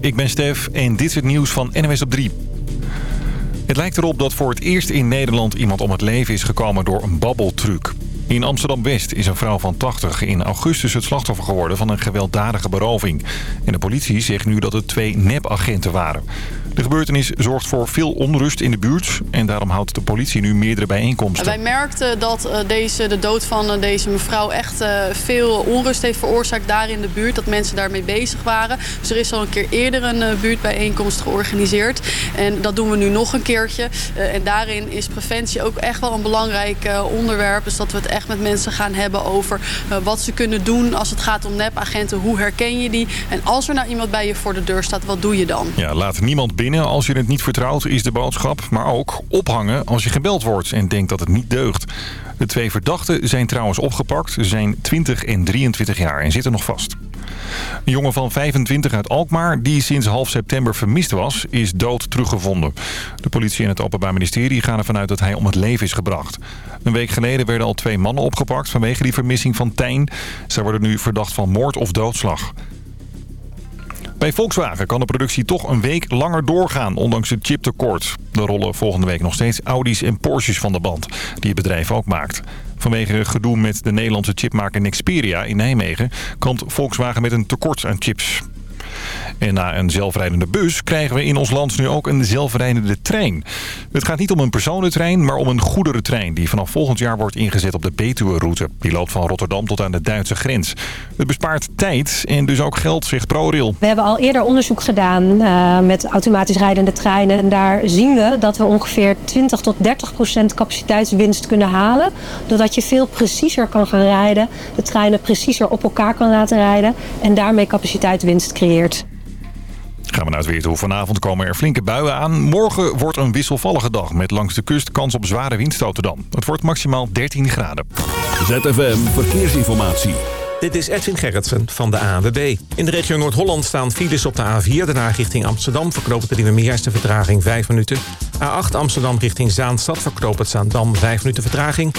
ik ben Stef en dit is het nieuws van NWS op 3. Het lijkt erop dat voor het eerst in Nederland iemand om het leven is gekomen door een babbeltruc. In Amsterdam-West is een vrouw van 80 in augustus het slachtoffer geworden van een gewelddadige beroving. En de politie zegt nu dat het twee nepagenten waren. De gebeurtenis zorgt voor veel onrust in de buurt en daarom houdt de politie nu meerdere bijeenkomsten. Wij merkten dat eh, deze, de dood van eh, deze mevrouw echt eh, veel onrust heeft veroorzaakt daar in de buurt. Dat mensen daarmee bezig waren. Dus er is al een keer eerder een buurtbijeenkomst georganiseerd. En dat doen we nu nog een keertje. En daarin is preventie ook echt wel een belangrijk onderwerp. Dus dat we het echt met mensen gaan hebben over wat ze kunnen doen als het gaat om nepagenten. Hoe herken je die? En als er nou iemand bij je voor de deur staat, wat doe je dan? Ja, laat niemand binnen als je het niet vertrouwt, is de boodschap. Maar ook ophangen als je gebeld wordt en denkt dat het niet deugt. De twee verdachten zijn trouwens opgepakt. Ze zijn 20 en 23 jaar en zitten nog vast. Een jongen van 25 uit Alkmaar, die sinds half september vermist was, is dood teruggevonden. De politie en het Openbaar Ministerie gaan ervan uit dat hij om het leven is gebracht. Een week geleden werden al twee mannen opgepakt vanwege die vermissing van Tijn. Zij worden nu verdacht van moord of doodslag. Bij Volkswagen kan de productie toch een week langer doorgaan, ondanks het chiptekort. Er rollen volgende week nog steeds Audi's en Porsches van de band, die het bedrijf ook maakt. Vanwege gedoe met de Nederlandse chipmaker Nexperia in Nijmegen... komt Volkswagen met een tekort aan chips. En na een zelfrijdende bus krijgen we in ons land nu ook een zelfrijdende trein. Het gaat niet om een personentrein, maar om een goederentrein... die vanaf volgend jaar wordt ingezet op de Betuwe-route. Die loopt van Rotterdam tot aan de Duitse grens. Het bespaart tijd en dus ook geld, zegt ProRail. We hebben al eerder onderzoek gedaan uh, met automatisch rijdende treinen. En daar zien we dat we ongeveer 20 tot 30 procent capaciteitswinst kunnen halen. Doordat je veel preciezer kan gaan rijden. De treinen preciezer op elkaar kan laten rijden. En daarmee capaciteitswinst creëert. Gaan we naar het weer toe. Vanavond komen er flinke buien aan. Morgen wordt een wisselvallige dag met langs de kust kans op zware windstoten dan. Het wordt maximaal 13 graden. ZFM Verkeersinformatie. Dit is Edwin Gerritsen van de ANWB. In de regio Noord-Holland staan files op de A4. Daarna richting Amsterdam verknoopt het de meerste vertraging 5 minuten. A8 Amsterdam richting Zaanstad verknoopt het Zaandam 5 minuten vertraging.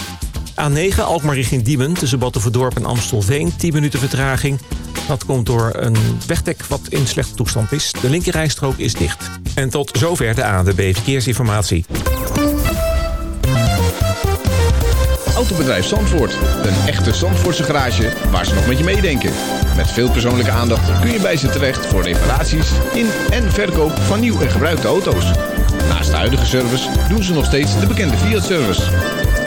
A9 Alkmaar richting Diemen tussen Battenverdorp en Amstelveen 10 minuten vertraging. Dat komt door een wegdek wat in slechte toestand is. De linkerrijstrook is dicht. En tot zover de ANWB Verkeersinformatie. Autobedrijf Zandvoort. Een echte Zandvoortse garage waar ze nog met je meedenken. Met veel persoonlijke aandacht kun je bij ze terecht voor reparaties in en verkoop van nieuw en gebruikte auto's. Naast de huidige service doen ze nog steeds de bekende Fiat-service.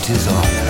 Light is on.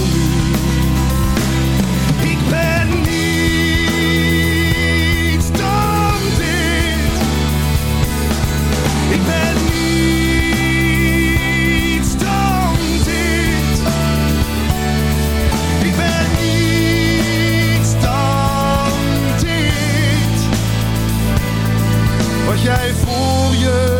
jij voor je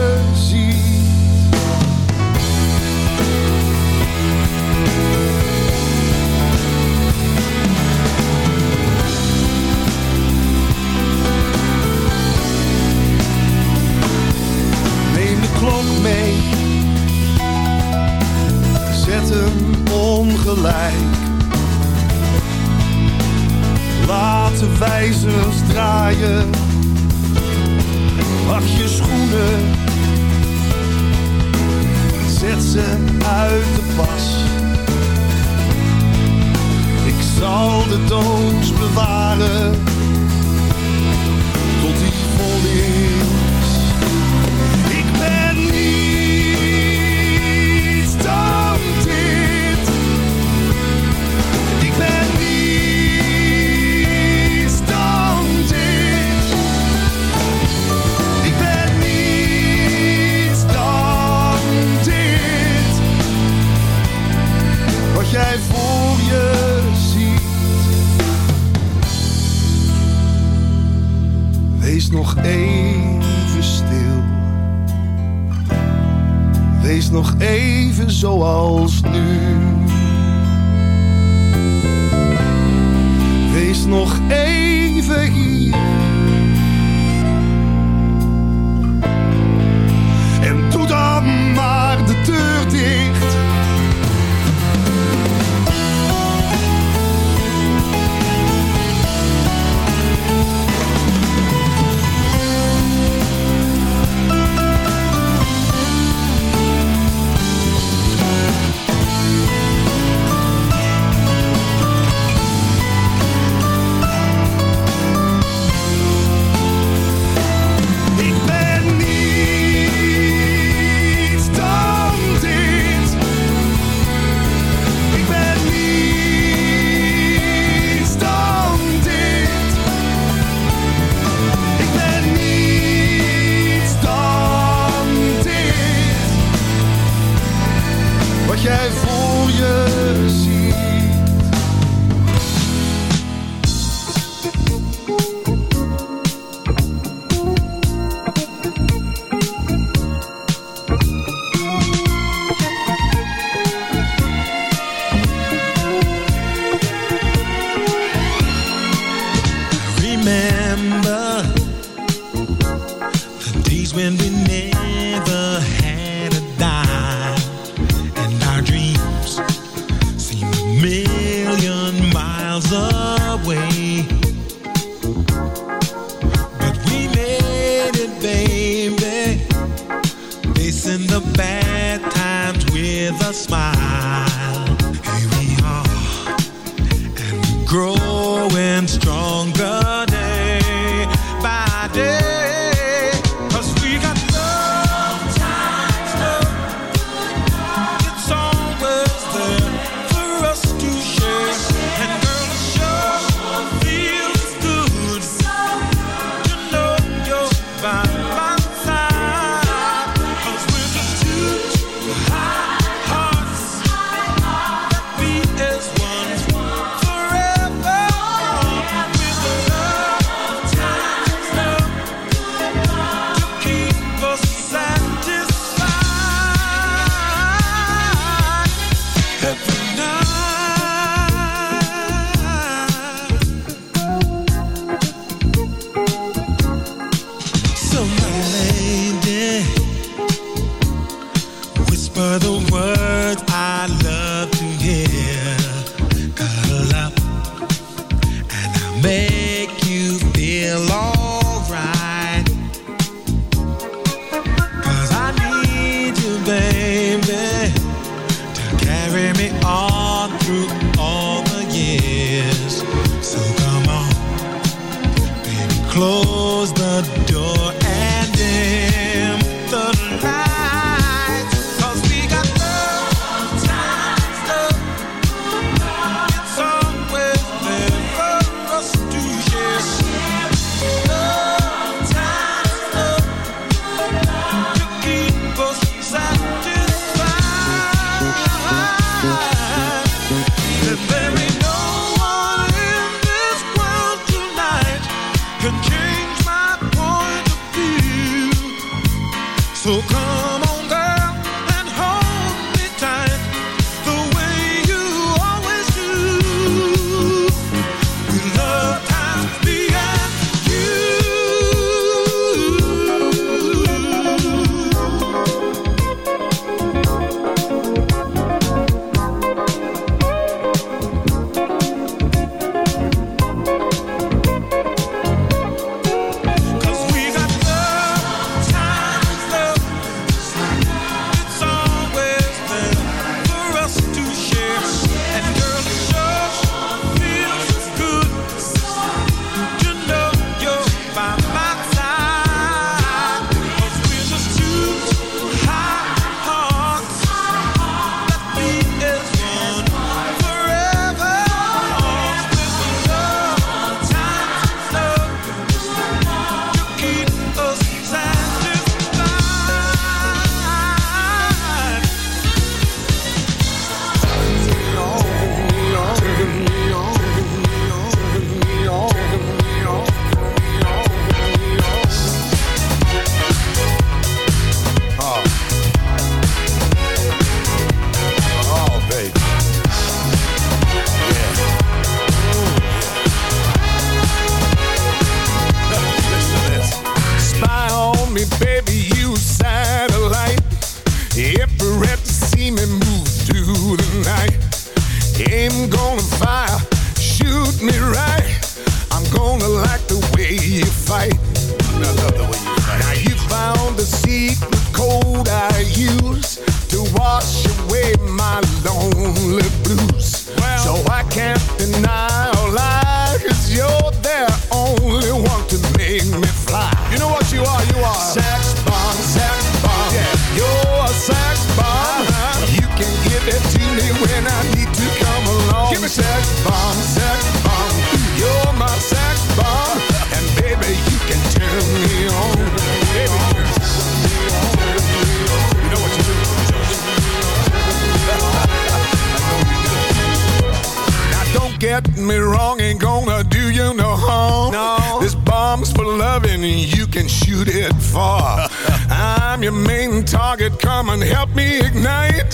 can shoot it far. I'm your main target. Come and help me ignite.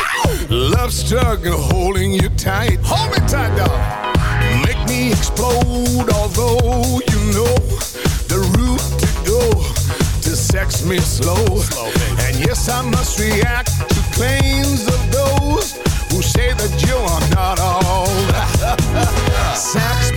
Love struck holding you tight. Hold me tight, dog. Make me explode. Although you know the route to go to sex me slow. slow and yes, I must react to claims of those who say that you are not all. sex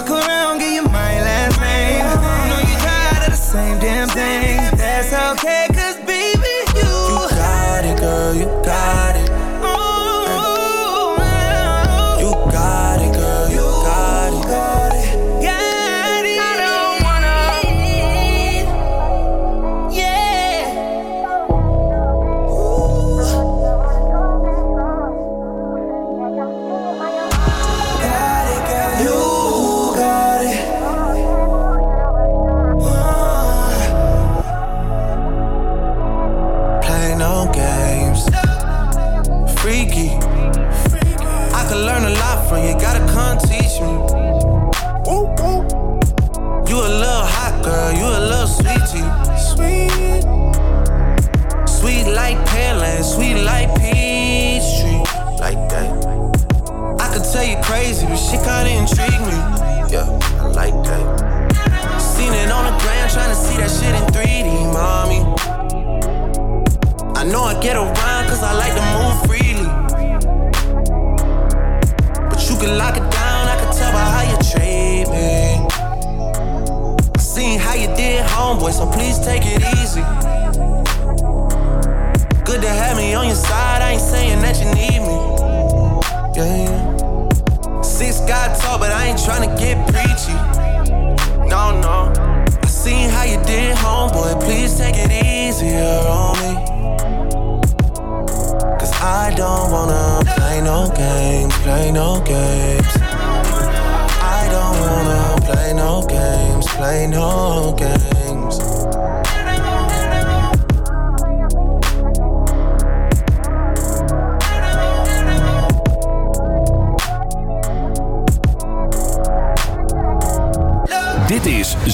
Fuck around, give you my last name. I Know you tired of the same damn thing. That's okay,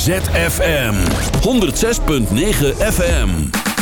ZFM 106.9 FM.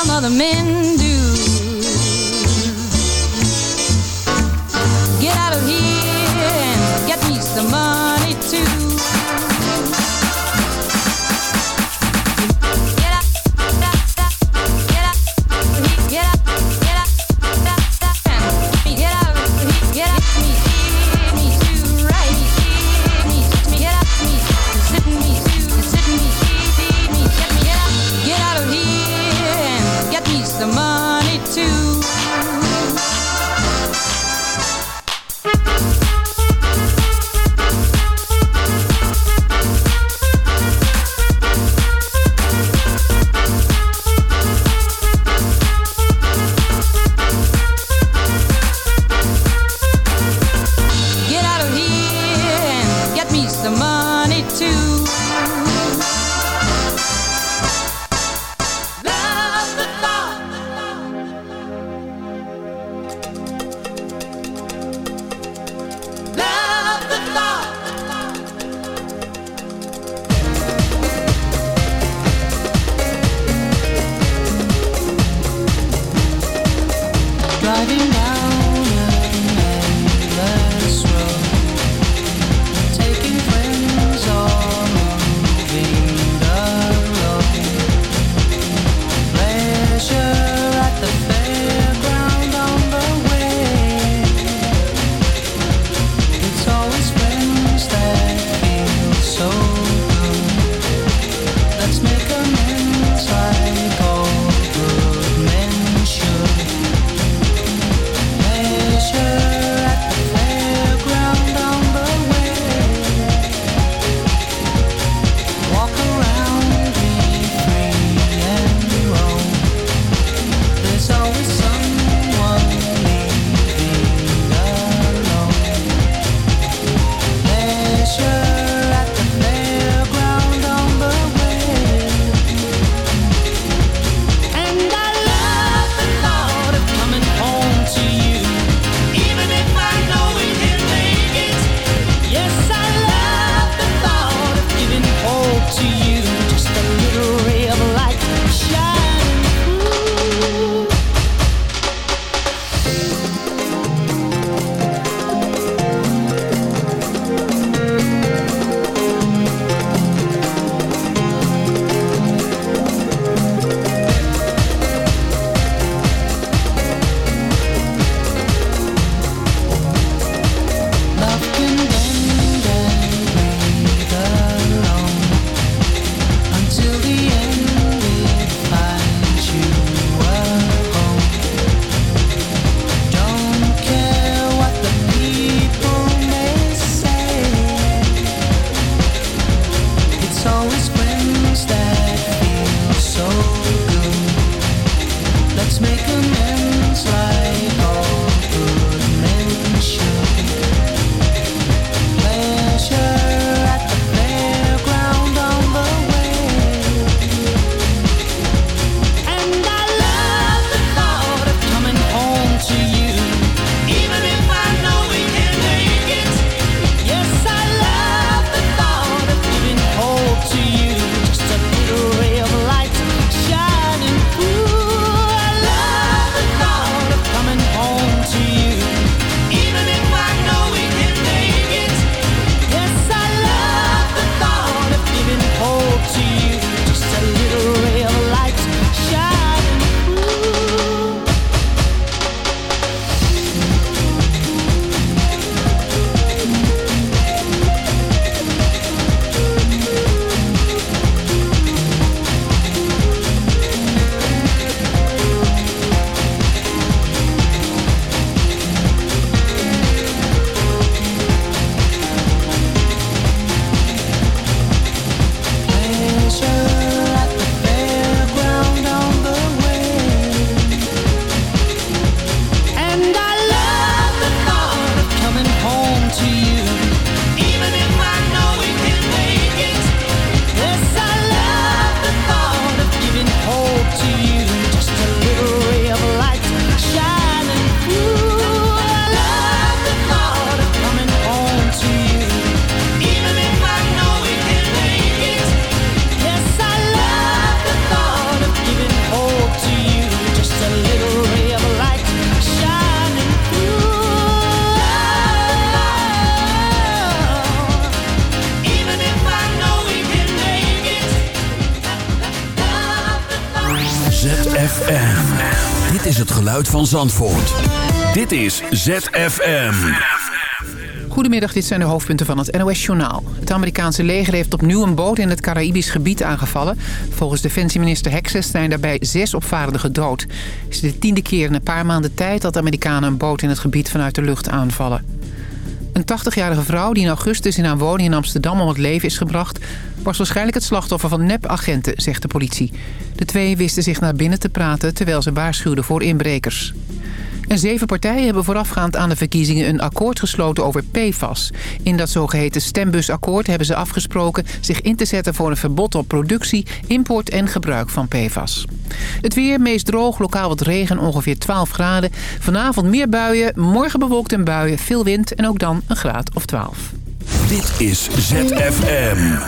Some other men geluid van Zandvoort. Dit is ZFM. Goedemiddag, dit zijn de hoofdpunten van het NOS-journaal. Het Amerikaanse leger heeft opnieuw een boot in het Caraïbisch gebied aangevallen. Volgens defensieminister Hexes zijn daarbij zes opvarenden gedood. Het is de tiende keer in een paar maanden tijd dat Amerikanen een boot in het gebied vanuit de lucht aanvallen. Een 80-jarige vrouw die in augustus in haar woning in Amsterdam om het leven is gebracht... was waarschijnlijk het slachtoffer van nepagenten, zegt de politie. De twee wisten zich naar binnen te praten terwijl ze waarschuwden voor inbrekers. En zeven partijen hebben voorafgaand aan de verkiezingen een akkoord gesloten over PFAS. In dat zogeheten stembusakkoord hebben ze afgesproken zich in te zetten voor een verbod op productie, import en gebruik van PFAS. Het weer meest droog, lokaal wat regen, ongeveer 12 graden. Vanavond meer buien, morgen bewolkt en buien, veel wind en ook dan een graad of 12. Dit is ZFM.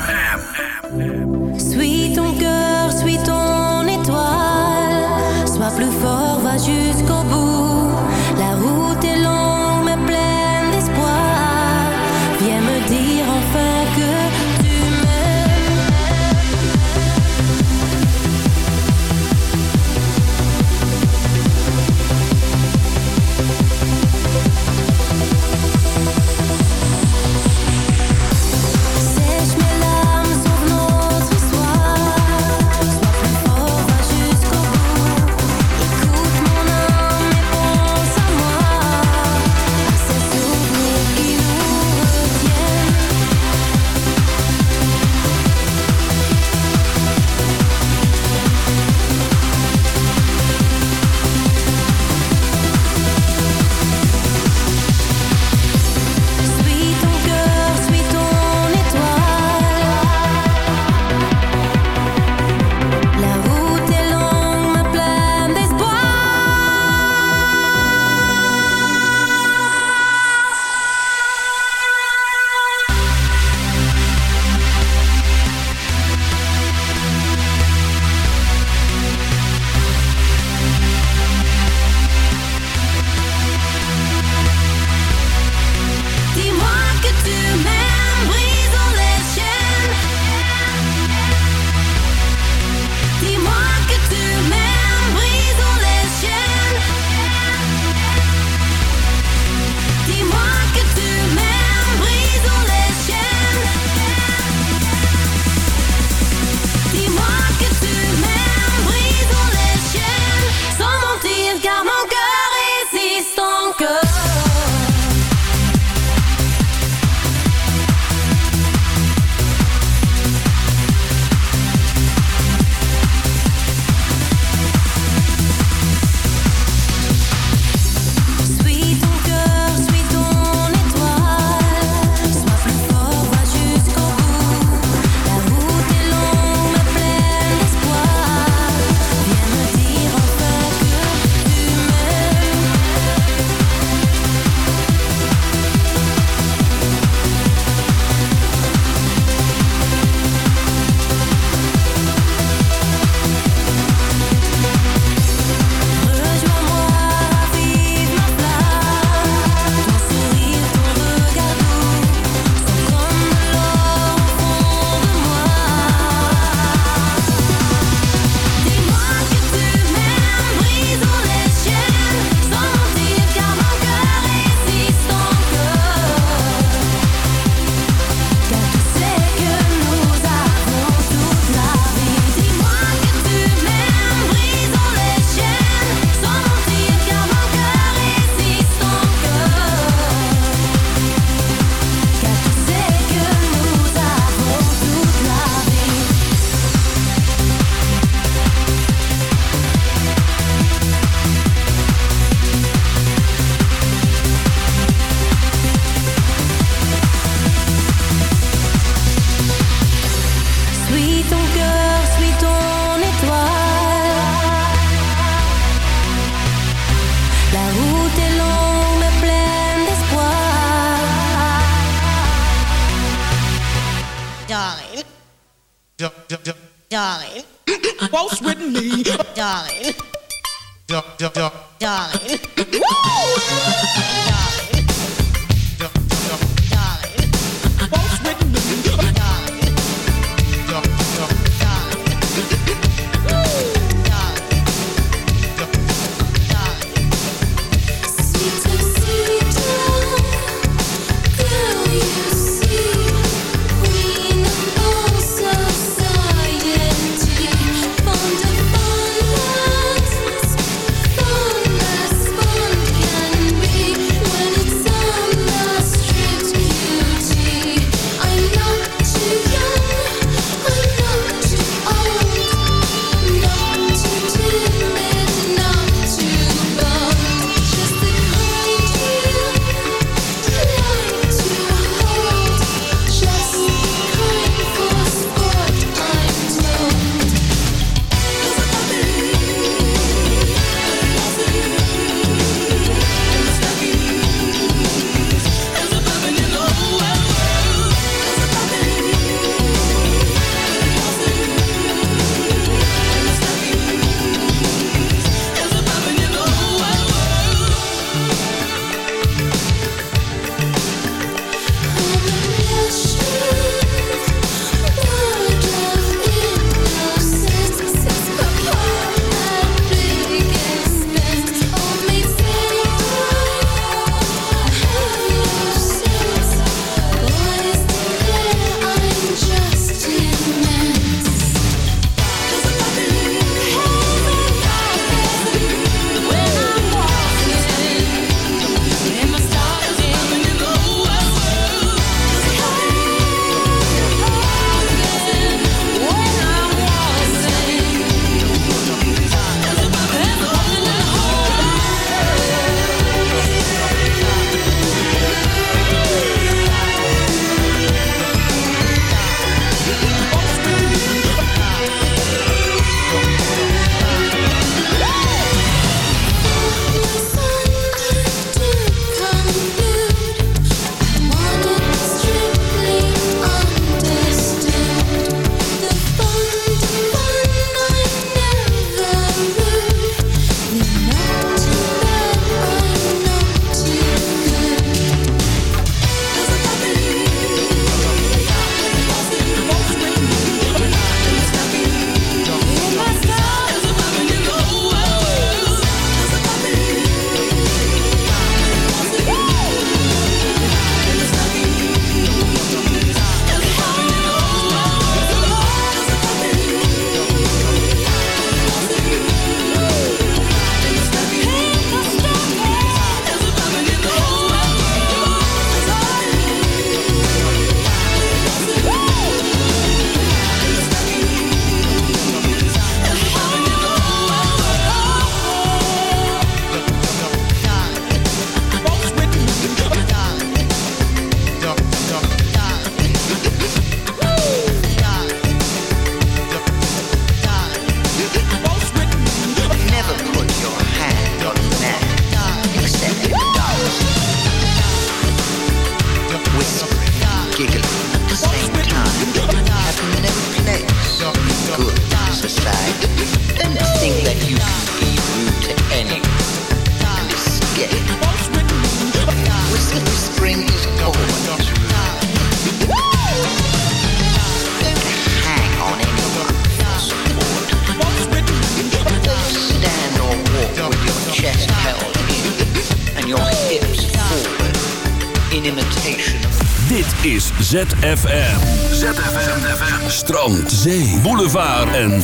Suis ton cœur, suis ton étoile. Sois plus fort, va jusqu'au